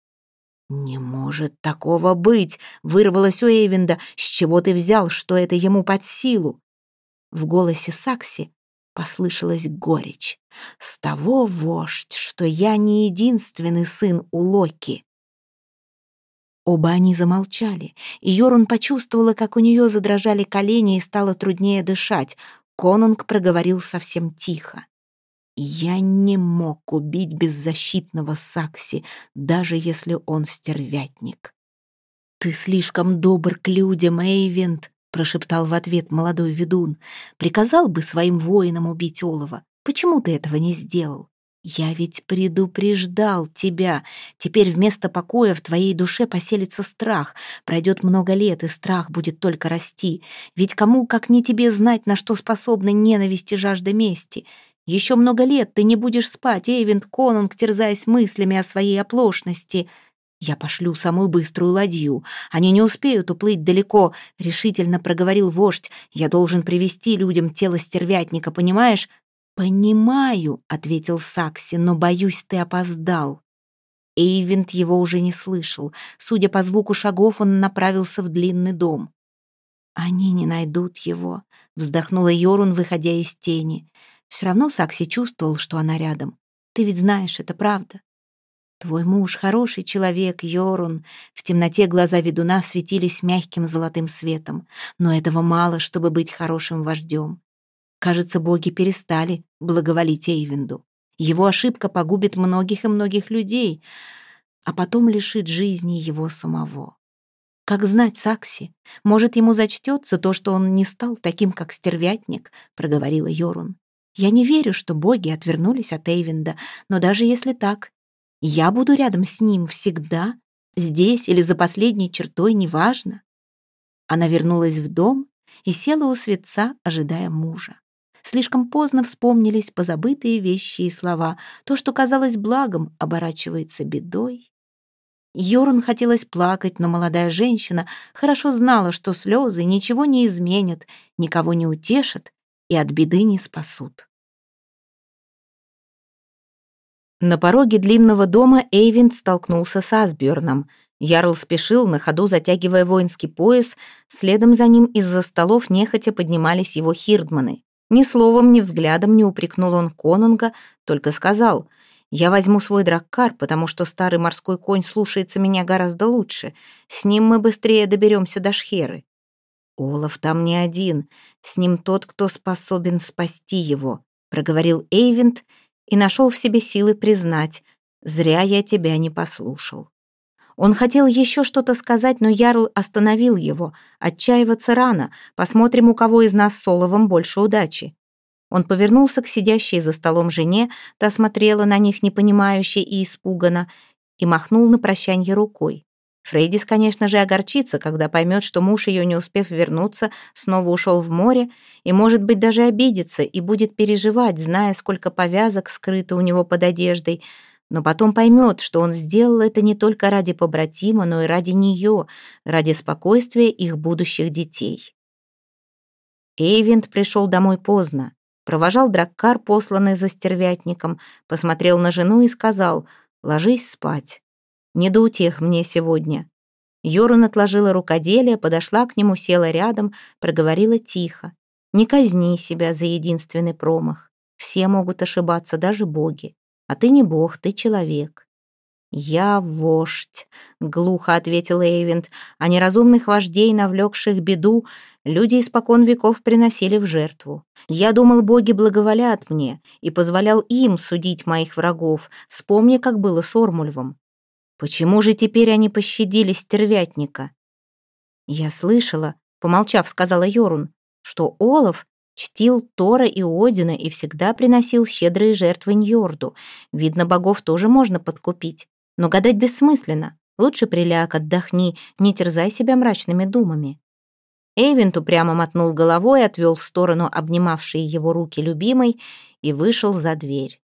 «Не может такого быть!» — вырвалось у Эйвинда. «С чего ты взял, что это ему под силу?» В голосе Сакси послышалась горечь. «С того, вождь, что я не единственный сын у Локи». Оба они замолчали, и Йорун почувствовала, как у нее задрожали колени и стало труднее дышать. Конунг проговорил совсем тихо. Я не мог убить беззащитного Сакси, даже если он стервятник. «Ты слишком добр к людям, Эйвент», — прошептал в ответ молодой ведун. «Приказал бы своим воинам убить Олова. Почему ты этого не сделал? Я ведь предупреждал тебя. Теперь вместо покоя в твоей душе поселится страх. Пройдет много лет, и страх будет только расти. Ведь кому, как не тебе, знать, на что способны ненависть и жажда мести?» Еще много лет ты не будешь спать, Эйвент Конунг, терзаясь мыслями о своей оплошности. Я пошлю самую быструю ладью. Они не успеют уплыть далеко, — решительно проговорил вождь. Я должен привести людям тело стервятника, понимаешь? «Понимаю», — ответил Сакси, — «но, боюсь, ты опоздал». Эйвент его уже не слышал. Судя по звуку шагов, он направился в длинный дом. «Они не найдут его», — вздохнула Йорун, выходя из тени. Все равно Сакси чувствовал, что она рядом. Ты ведь знаешь, это правда. Твой муж хороший человек, Йорун. В темноте глаза ведуна светились мягким золотым светом. Но этого мало, чтобы быть хорошим вождем. Кажется, боги перестали благоволить Эйвенду. Его ошибка погубит многих и многих людей, а потом лишит жизни его самого. Как знать Сакси? Может, ему зачтется то, что он не стал таким, как стервятник, проговорила Йорун. Я не верю, что боги отвернулись от Эйвинда, но даже если так, я буду рядом с ним всегда, здесь или за последней чертой, неважно. Она вернулась в дом и села у светца, ожидая мужа. Слишком поздно вспомнились позабытые вещи и слова. То, что казалось благом, оборачивается бедой. Йорун хотелось плакать, но молодая женщина хорошо знала, что слезы ничего не изменят, никого не утешат и от беды не спасут. На пороге длинного дома Эйвинд столкнулся с Асбjörном. Ярл спешил, на ходу затягивая воинский пояс, следом за ним из-за столов нехотя поднимались его хирдманы. Ни словом, ни взглядом не упрекнул он конунга, только сказал «Я возьму свой драккар, потому что старый морской конь слушается меня гораздо лучше. С ним мы быстрее доберемся до Шхеры». «Олаф там не один. С ним тот, кто способен спасти его», — проговорил Эйвент и нашел в себе силы признать, «Зря я тебя не послушал». Он хотел еще что-то сказать, но Ярл остановил его. Отчаиваться рано. Посмотрим, у кого из нас с Соловом больше удачи. Он повернулся к сидящей за столом жене, та смотрела на них непонимающе и испуганно, и махнул на прощанье рукой. Фрейдис, конечно же, огорчится, когда поймет, что муж ее, не успев вернуться, снова ушел в море, и, может быть, даже обидится и будет переживать, зная, сколько повязок скрыто у него под одеждой, но потом поймет, что он сделал это не только ради побратима, но и ради нее, ради спокойствия их будущих детей. Эйвент пришел домой поздно, провожал драккар, посланный за стервятником, посмотрел на жену и сказал «Ложись спать». Не до утех мне сегодня». Йорун отложила рукоделие, подошла к нему, села рядом, проговорила тихо. «Не казни себя за единственный промах. Все могут ошибаться, даже боги. А ты не бог, ты человек». «Я вождь», — глухо ответил Эйвент, «а неразумных вождей, навлекших беду, люди испокон веков приносили в жертву. Я думал, боги благоволят мне и позволял им судить моих врагов. Вспомни, как было с Ормульвом. Почему же теперь они пощадили стервятника? Я слышала, помолчав, сказала Йорун, что Олаф чтил Тора и Одина и всегда приносил щедрые жертвы Ньорду. Видно, богов тоже можно подкупить. Но гадать бессмысленно. Лучше приляг, отдохни, не терзай себя мрачными думами. Эйвент упрямо мотнул головой, отвел в сторону обнимавшие его руки любимой и вышел за дверь.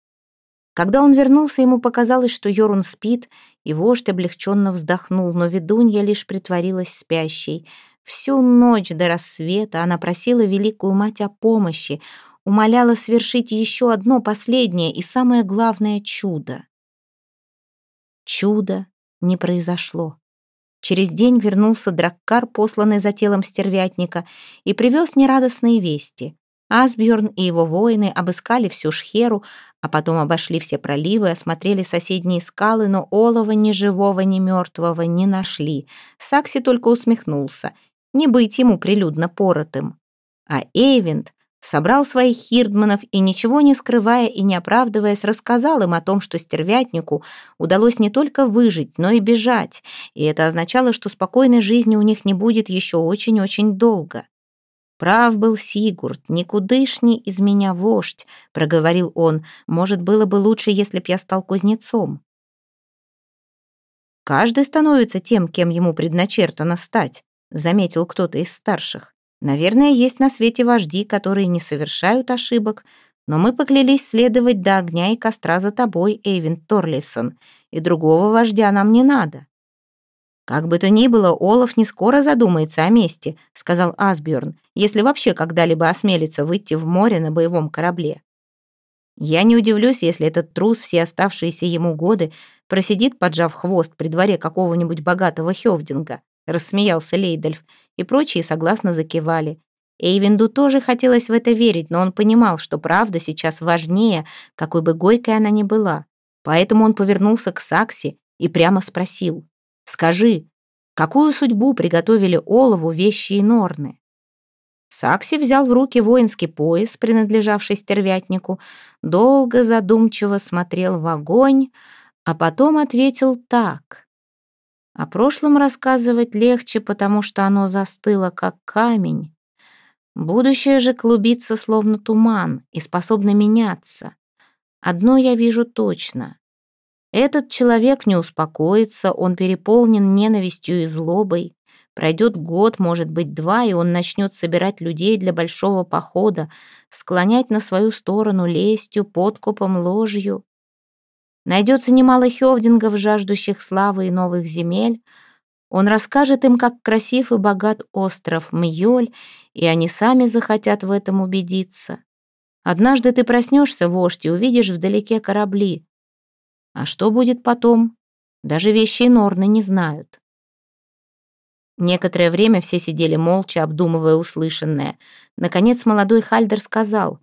Когда он вернулся, ему показалось, что Йорун спит, и вождь облегченно вздохнул, но ведунья лишь притворилась спящей. Всю ночь до рассвета она просила великую мать о помощи, умоляла свершить еще одно последнее и самое главное чудо. Чудо не произошло. Через день вернулся Драккар, посланный за телом стервятника, и привез нерадостные вести. Асбjörn и его воины обыскали всю Шхеру, а потом обошли все проливы, осмотрели соседние скалы, но олова ни живого, ни мертвого не нашли. Сакси только усмехнулся. Не быть ему прилюдно поротым. А Эйвент собрал своих хирдманов и, ничего не скрывая и не оправдываясь, рассказал им о том, что стервятнику удалось не только выжить, но и бежать, и это означало, что спокойной жизни у них не будет еще очень-очень долго. «Прав был Сигурд, никудышний из меня вождь», — проговорил он. «Может, было бы лучше, если б я стал кузнецом». «Каждый становится тем, кем ему предначертано стать», — заметил кто-то из старших. Наверное, есть на свете вожди, которые не совершают ошибок, но мы поклялись следовать до огня и костра за тобой, Эйвин Торлейсон, и другого вождя нам не надо». «Как бы то ни было, Олаф не скоро задумается о мести», — сказал Асбjörn, «если вообще когда-либо осмелится выйти в море на боевом корабле». Я не удивлюсь, если этот трус все оставшиеся ему годы просидит, поджав хвост при дворе какого-нибудь богатого Хёвдинга, рассмеялся Лейдальф, и прочие согласно закивали. Эйвинду тоже хотелось в это верить, но он понимал, что правда сейчас важнее, какой бы горькой она ни была. Поэтому он повернулся к Сакси и прямо спросил. «Скажи, какую судьбу приготовили Олову вещи и норны?» Сакси взял в руки воинский пояс, принадлежавший стервятнику, долго задумчиво смотрел в огонь, а потом ответил так. О прошлом рассказывать легче, потому что оно застыло, как камень. Будущее же клубится, словно туман, и способно меняться. Одно я вижу точно. Этот человек не успокоится, он переполнен ненавистью и злобой. Пройдет год, может быть, два, и он начнет собирать людей для большого похода, склонять на свою сторону лестью, подкупом, ложью. Найдется немало хевдингов, жаждущих славы и новых земель. Он расскажет им, как красив и богат остров Мьёль, и они сами захотят в этом убедиться. Однажды ты проснешься, вождь, и увидишь вдалеке корабли. А что будет потом? Даже вещи Норны не знают. Некоторое время все сидели молча, обдумывая услышанное. Наконец молодой Хальдер сказал,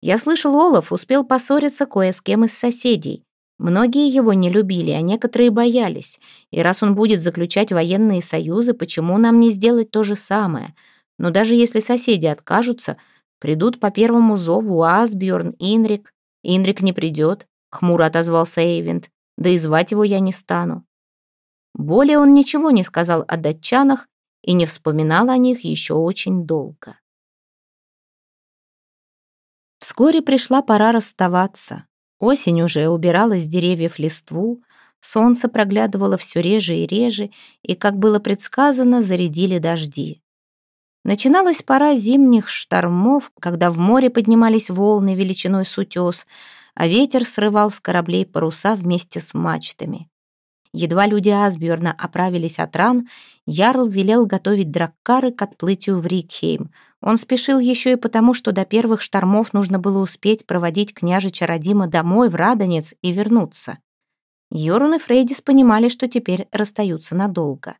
«Я слышал, Олаф успел поссориться кое с кем из соседей. Многие его не любили, а некоторые боялись. И раз он будет заключать военные союзы, почему нам не сделать то же самое? Но даже если соседи откажутся, придут по первому зову Асбjörn, Инрик. Инрик не придет, хмуро отозвался Эйвент. Да и звать его я не стану. Более он ничего не сказал о датчанах и не вспоминал о них еще очень долго. Вскоре пришла пора расставаться. Осень уже убирала с деревьев листву, солнце проглядывало все реже и реже, и, как было предсказано, зарядили дожди. Начиналась пора зимних штормов, когда в море поднимались волны величиной с утес, а ветер срывал с кораблей паруса вместе с мачтами. Едва люди Асбjörна оправились от ран, Ярл велел готовить драккары к отплытию в Рикхейм — он спешил еще и потому, что до первых штормов нужно было успеть проводить княжича Родима домой, в Радонец, и вернуться. Йорун и Фрейдис понимали, что теперь расстаются надолго.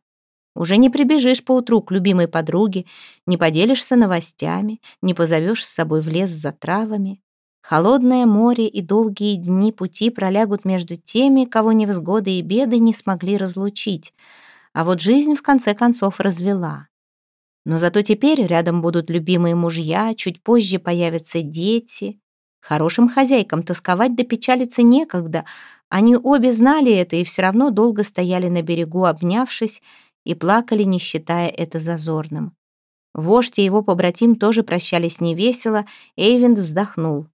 Уже не прибежишь поутру к любимой подруге, не поделишься новостями, не позовешь с собой в лес за травами. Холодное море и долгие дни пути пролягут между теми, кого невзгоды и беды не смогли разлучить. А вот жизнь в конце концов развела. Но зато теперь рядом будут любимые мужья, чуть позже появятся дети. Хорошим хозяйкам тосковать да печалиться некогда. Они обе знали это и все равно долго стояли на берегу, обнявшись, и плакали, не считая это зазорным. Вождь и его побратим тоже прощались невесело, Эйвинд вздохнул.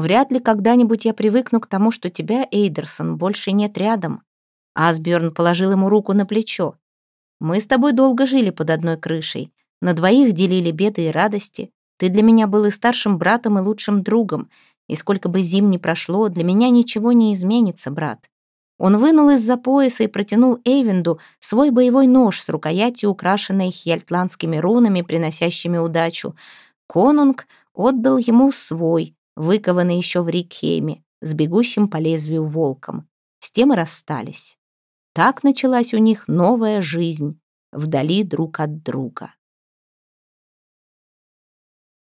«Вряд ли когда-нибудь я привыкну к тому, что тебя, Эйдерсон, больше нет рядом. Асбjörn положил ему руку на плечо. «Мы с тобой долго жили под одной крышей. На двоих делили беды и радости. Ты для меня был и старшим братом, и лучшим другом. И сколько бы зим ни прошло, для меня ничего не изменится, брат». Он вынул из-за пояса и протянул Эйвенду свой боевой нож с рукоятью, украшенной хельтландскими рунами, приносящими удачу. Конунг отдал ему свой, выкованный еще в Рикхейме, с бегущим по лезвию волком. С тем и расстались. Так началась у них новая жизнь, вдали друг от друга.